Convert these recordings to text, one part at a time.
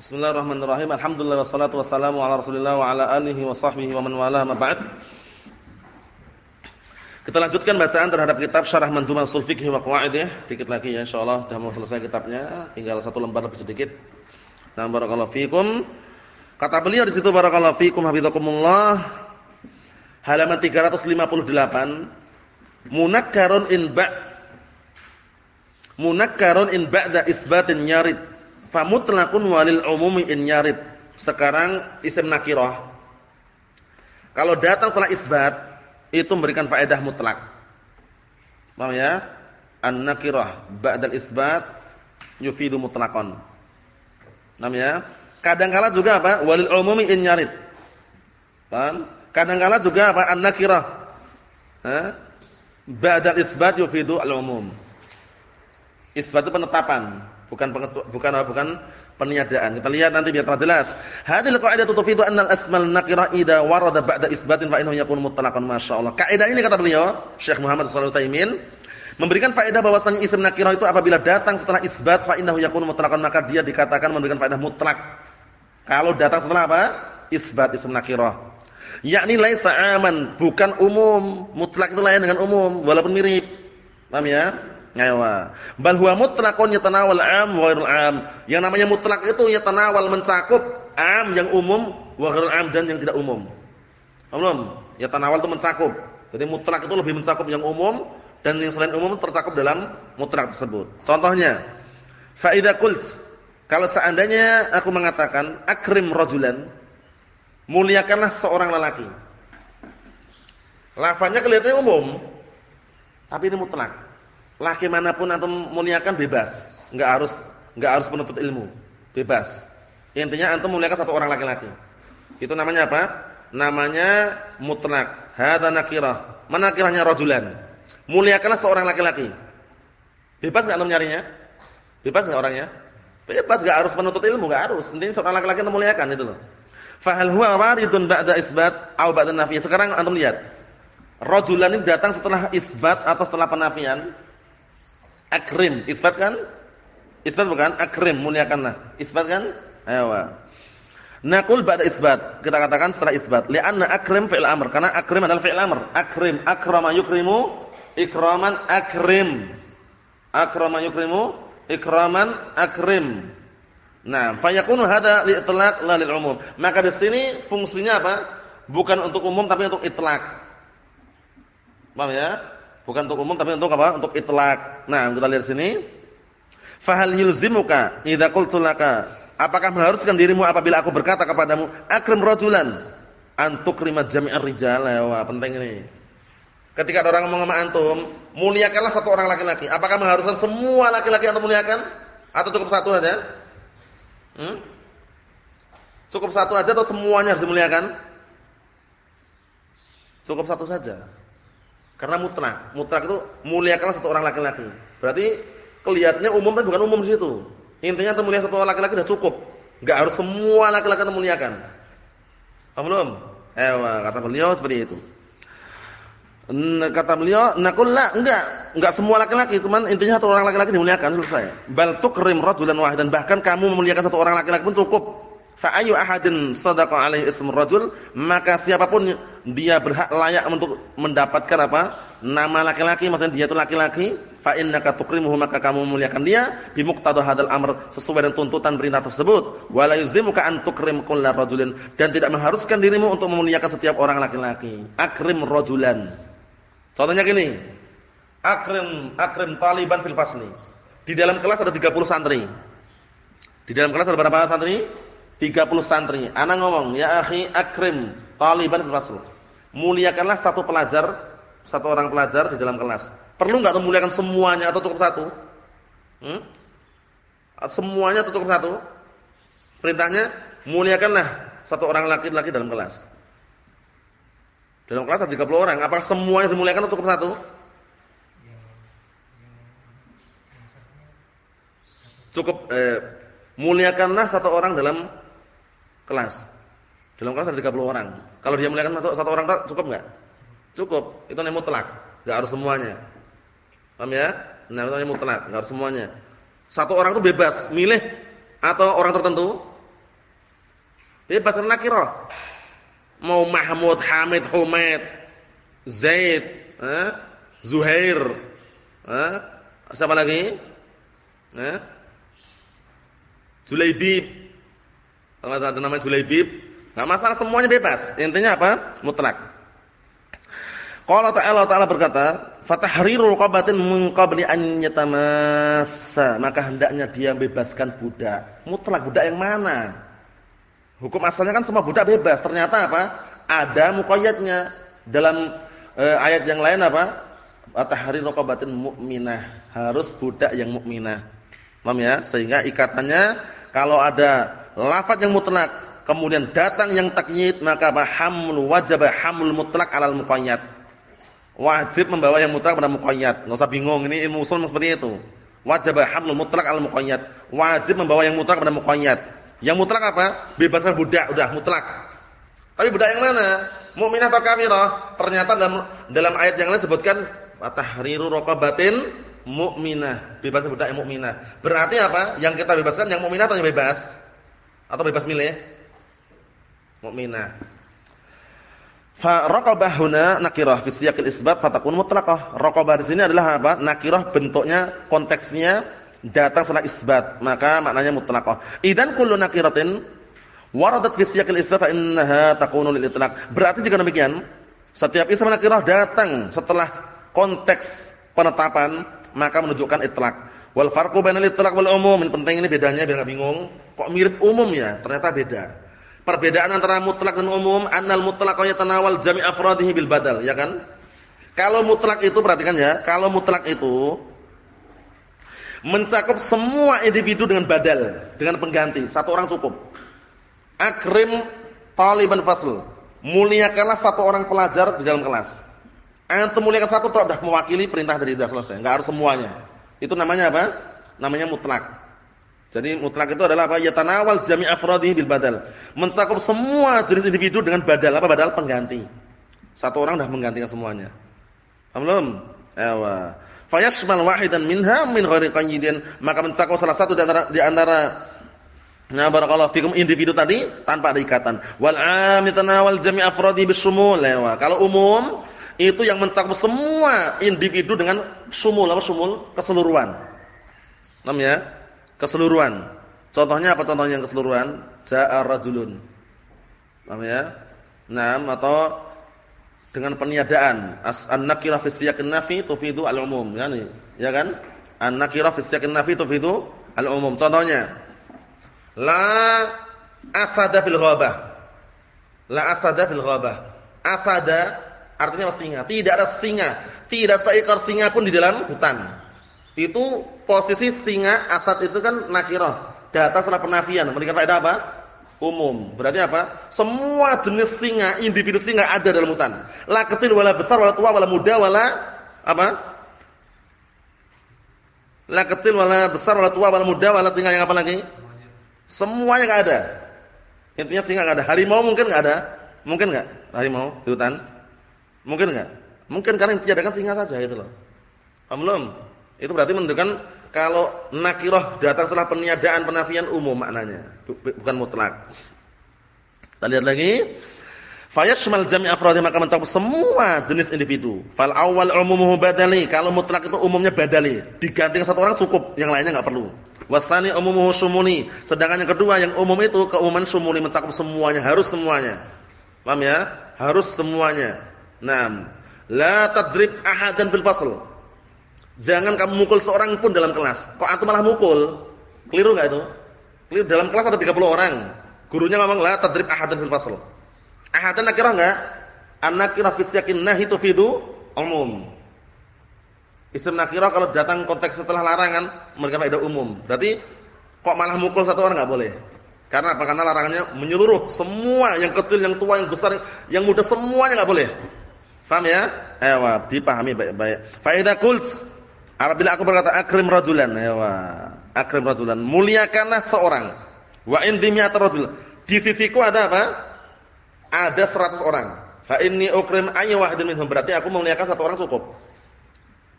Bismillahirrahmanirrahim. Alhamdulillah wassalatu wassalamu ala Rasulillah wa ala alihi wa sahbihi wa man walaha ma ba'd. Kita lanjutkan bacaan terhadap kitab Syarah Mandhumah Ushul Fiqh wa Qawaidih. Dikit lagi ya insyaallah sudah mau selesai kitabnya, tinggal satu lembar lebih sedikit. Nah, barakallahu fikum. Kata beliau di situ barakallahu fikum hafizakumullah. Halaman 358. Munakkarun in ba' Munakkarun in ba'da isbatin nyarid Famutlaqun walil umumi in nyarid. Sekarang isim nakirah. Kalau datang setelah isbat itu memberikan faedah mutlak. Paham ya? An-nakirah ba'dal isbat yufidu mutlaqan. Paham ya? Kadang-kala juga apa? Walil umumi in nyarid. Paham? Kadang-kala juga apa? An-nakirah. Ha? Ba'dal isbat yufidu al-umum. Isbat itu penetapan bukan bukan bukan peniadaan. Kita lihat nanti biar terjelas. jelas. Hadhihi qaidah tufidu anna al-asmal nakirah idza warada ba'da isbatin fa innahu yakunu mutlaqan masyaallah. Kaidah ini kata beliau, Syekh Muhammad sallallahu alaihi wasallam memberikan faedah bahwasanya isim nakirah itu apabila datang setelah isbat fa innahu yakunu mutlaqan maka dia dikatakan memberikan faedah mutlak. Kalau datang setelah apa? Isbat isim nakirah. Yakni laisa aman, bukan umum. Mutlak itu lain dengan umum walaupun mirip. Paham ya? Aywa. Bal huwa mutlaqun yatanawal 'am wa 'am. Yang namanya mutlak itu yatanawal mencakup 'am yang umum wa 'am dan yang tidak umum. Belum? Yatanawal itu mencakup. Jadi mutlak itu lebih mencakup yang umum dan yang selain umum tercakup dalam mutlak tersebut. Contohnya, fa idza kalau seandainya aku mengatakan akrim rajulan, muliakanlah seorang lelaki. Lafaznya kelihatannya umum, tapi ini mutlak. Laki mana pun antum muliakan bebas, enggak harus enggak harus penuntut ilmu, bebas. Intinya antum muliakan satu orang laki-laki. Itu namanya apa? Namanya mutlak. Hadza nakirah. Mana nakirahnya rajulan? Muliakanlah seorang laki-laki. Bebas enggak antum nyarinya? Bebas enggak orangnya? Bebas enggak harus penuntut ilmu, enggak harus. Intinya seorang laki-laki antum muliakan itu loh. Fa hal huwa waridun ba'da isbat aw ba'da nafi? Sekarang antum lihat. Rajulan ini datang setelah isbat atau setelah penafian? Akrim, isbat kan? Isbat bukan? Akrim, muliakanlah. Isbat kan? Ayo. Naqul ba'da isbat. Kita katakan setelah isbat. Li'anna akrim fi'il amr. Karena akrim adalah fi'il amr. Akrim, akrama yukrimu, ikraman akrim. Akrama yukrimu, ikraman akrim. Nah, fayakunu hada li'tlaq la lil umum. Maka di sini fungsinya apa? Bukan untuk umum tapi untuk itlaq. Paham ya? Bukan untuk umum tapi untuk apa? Untuk itlak. Nah, kita lihat sini. Fahal yulzimuka idza qultu laka? Apakah mengharuskan dirimu apabila aku berkata kepadamu akrim rajulan antuk rimat jami'ar rijal? Ya, wah, penting ini. Ketika ada orang ngomong sama antum, muliakanlah satu orang laki-laki. Apakah mengharuskan semua laki-laki antum muliakan atau cukup satu saja? Hmm? Cukup satu aja atau semuanya harus dimuliakan? Cukup satu saja. Karena mutlak. Mutlak itu muliakanlah satu orang laki-laki. Berarti kelihatannya umum tapi bukan umum di situ. Intinya itu mulia satu orang laki-laki sudah cukup. Enggak harus semua laki-laki memuliakan. Paham belum? Eh, kata beliau seperti itu. Kata beliau, "Naqul la, enggak, enggak semua laki-laki, cuman intinya satu orang laki-laki dimuliakan selesai. Bal tukrim rajulan wahidan, bahkan kamu memuliakan satu orang laki-laki pun cukup. Fa ayu ahadin sadaqa alaihi ism rajul, maka siapa pun dia berhak layak untuk mendapatkan apa? nama laki-laki, maksudnya dia itu laki-laki, fa innaka tukrimuhu maka kamu memuliakan dia bi muqtada hadzal amr sesuai dengan tuntutan perintah tersebut. Wala yuzimuka kullar rajulin dan tidak mengharuskan dirimu untuk memuliakan setiap orang laki-laki. Akrim rajulan. Contohnya gini. Akrim akrim taliban fil fasli. Di dalam kelas ada 30 santri. Di dalam kelas ada berapa santri? 30 santri. Ana ngomong, "Ya akhi, akrim taliban fil fasl." Muliakanlah satu pelajar, satu orang pelajar di dalam kelas. Perlu enggak memuliakan semuanya atau cukup satu? Hmm? Semuanya atau cukup satu? Perintahnya muliakanlah satu orang laki-laki dalam kelas. Dalam kelas ada 30 orang, apakah semuanya dimuliakan atau cukup satu? Cukup eh, muliakanlah satu orang dalam kelas. Dalam kelas ada 30 orang. Kalau dia muliakan satu, orang cukup enggak? Cukup. Itu namanya mutlak. Enggak harus semuanya. Paham ya? Nah, itu namanya mutlak, enggak harus semuanya. Satu orang itu bebas milih atau orang tertentu? Bebas karena nakirah. Mau Mahmud, Hamid, Humaid, Zaid, eh? Zuhair, eh? siapa lagi? Eh? Julaibib. Kalau ada nama Julaibib, enggak masalah semuanya bebas. Intinya apa? Mutlak. Qala ta'ala ta'ala berkata, "Fatahriru raqabatin min qabli an yatamassa." Maka hendaknya dia bebaskan budak. Mutlak budak yang mana? Hukum asalnya kan semua budak bebas. Ternyata apa? Ada muqayyadnya. Dalam e, ayat yang lain apa? Fatahriru raqabatin mu'minah. Harus budak yang mukminah. Paham ya? Sehingga ikatannya kalau ada lafaz yang mutlak, kemudian datang yang takyid, maka? Hamlu wajib hamul mutlak alal muqayyad wajib membawa yang mutlak pada muqayyad. Enggak usah bingung, ini ilmu usul seperti itu. Wajib hamlul mutlak al muqayyad. Wajib membawa yang mutlak pada muqayyad. Yang mutlak apa? Bebaskan budak, udah mutlak. Tapi budak yang mana? Mukminah atau kafirah? Ternyata dalam dalam ayat yang lain sebutkan tahriru raqabatin mukminah. Bebaskan budak yang mukminah. Berarti apa? Yang kita bebaskan yang mukminah atau yang bebas? Atau bebas milih? Mukminah. Fa raqabah huna nakirah fi siyaqil isbat fatakun mutlaqah. Raqabah di sini adalah apa? Nakirah bentuknya konteksnya datang setelah isbat, maka maknanya mutlaqah. Idan kullu nakiratin waradat fi siyaqil isbat fa innaha takunu lil itlaq. Berarti jika demikian, setiap isim nakirah datang setelah konteks penetapan, maka menunjukkan itlaq. Wal farqu bainal itlaq wal umum. Ini penting ini bedanya biar enggak bingung. Kok mirip umum ya? Ternyata beda. Perbedaan antara mutlak dan umum, annal mutlaq yatanawal jami' afradihi bil badal, ya kan? Kalau mutlak itu perhatikan ya, kalau mutlak itu mencakup semua individu dengan badal, dengan pengganti, satu orang cukup. Akrim taliban fasl. Muliakanlah satu orang pelajar di dalam kelas. Antum muliakan satu sudah mewakili perintah dari sudah selesai, enggak harus semuanya. Itu namanya apa? Namanya mutlak. Jadi mutlak itu adalah apa? Yatanawal jami' afradihi bil badal. Mencakup semua jenis individu dengan badal. Apa badal? Pengganti. Satu orang sudah menggantikan semuanya. Paham belum? Ewa. Fayashmal wahidan minha min ghairi qayyidin. Maka mencakup salah satu di antara di antara Nah barakallahu fikum individu tadi tanpa ada ikatan. Wal 'am yatanawal jami' afradihi bisumul. Ewa. Kalau umum itu yang mencakup semua individu dengan sumul apa sumul? Keseluruhan. Paham ya? Keseluruhan. Contohnya apa contohnya yang keseluruhan? Ja'a rajulun. Paham ya? Naam atau dengan peniadaan as an-nakira fi siyaqin nafi tufidu al-umum, yani, ya kan? An-nakira fi siyaqin nafi tufidu al-umum. Contohnya la asada fil ghabah. La asada fil ghabah. Asada artinya singa. Tidak ada singa, tidak seekor singa pun di dalam hutan. Itu posisi singa asad itu kan nakirah. Data setelah penafian. Memberikan faedah apa? Umum. Berarti apa? Semua jenis singa, individu singa ada dalam hutan. La kecil wala besar wala tua wala muda wala apa? La kecil wala besar wala tua wala muda wala singa yang apa lagi? Semuanya enggak ada. Intinya singa enggak ada. Harimau mungkin enggak ada? Mungkin enggak? Harimau di hutan? Mungkin enggak? Mungkin karena yang tiadakan singa saja itu loh. Belum? Itu berarti menunjukkan kalau nakirah datang setelah peniadaan penafian umum maknanya, bukan mutlak. Kita lihat lagi. Fayashmal jami' afradi maka mencakup semua jenis individu. Fal awal umumuhu badali. Kalau mutlak itu umumnya badali, diganti satu orang cukup, yang lainnya enggak perlu. Wasani umumuhu sumuni. Sedangkan yang kedua yang umum itu keumuman sumuni mencakup semuanya, harus semuanya. Paham ya? Harus semuanya. Naam. La tadrib ahadan fil fasl. Jangan kamu mukul seorang pun dalam kelas. Kok antum malah mukul? Keliru enggak itu? Keliru. Dalam kelas ada 30 orang. Gurunya ngomong la tadrib ahadan fil fasl. Ahadan nakirah enggak? An-nakirah fi siyaqin nahi tufidu umum. Isim nakirah kalau datang konteks setelah larangan memberikan faedah umum. Berarti kok malah mukul satu orang enggak boleh. Karena apa? Karena larangannya menyeluruh semua, yang kecil, yang tua, yang besar, yang muda semuanya enggak boleh. Paham ya? Ewa, dipahami baik-baik. Fa idza Apabila aku berkata akrim rajulan, ya akrim rajulan, muliakanlah seorang. Wa indi mi'at rajul. Di sisiku ada apa? Ada 100 orang. Fa inni ukrim ayy wahidin minhum. Berarti aku memuliakan satu orang cukup.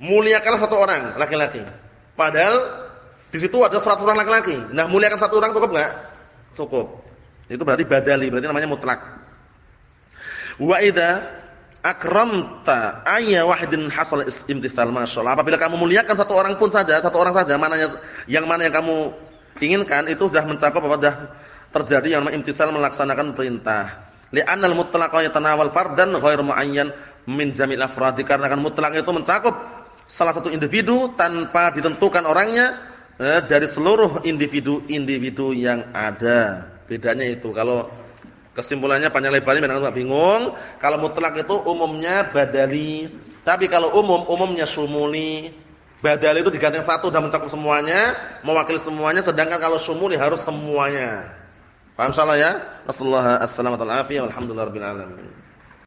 Muliakanlah satu orang laki-laki. Padahal di situ ada 100 orang laki-laki. Nah, muliakan satu orang cukup enggak? Cukup. Itu berarti badali, berarti namanya mutlak. Wa idza akramta ayya wahidin hasal imtisal masyaallah. Apabila kamu muliakan satu orang pun saja, satu orang saja, mananya yang mana yang kamu inginkan itu sudah mencakup apa sudah terjadi yang namanya imtisal melaksanakan perintah. Li'anna al-mutlaq yatanawal fardan ghairu muayyan min jamil afradi karena kan mutlak itu mencakup salah satu individu tanpa ditentukan orangnya eh, dari seluruh individu-individu yang ada. Bedanya itu. Kalau kesimpulannya panjang lebarnya memang enggak bingung. Kalau mutlak itu umumnya badali. Tapi kalau umum umumnya sumuli. Badali itu diganti satu dan mencakup semuanya, mewakili semuanya sedangkan kalau sumuli harus semuanya. Paham salah ya? Wassallallahu alaihi wasallam. Alhamdulillah rabbil alamin.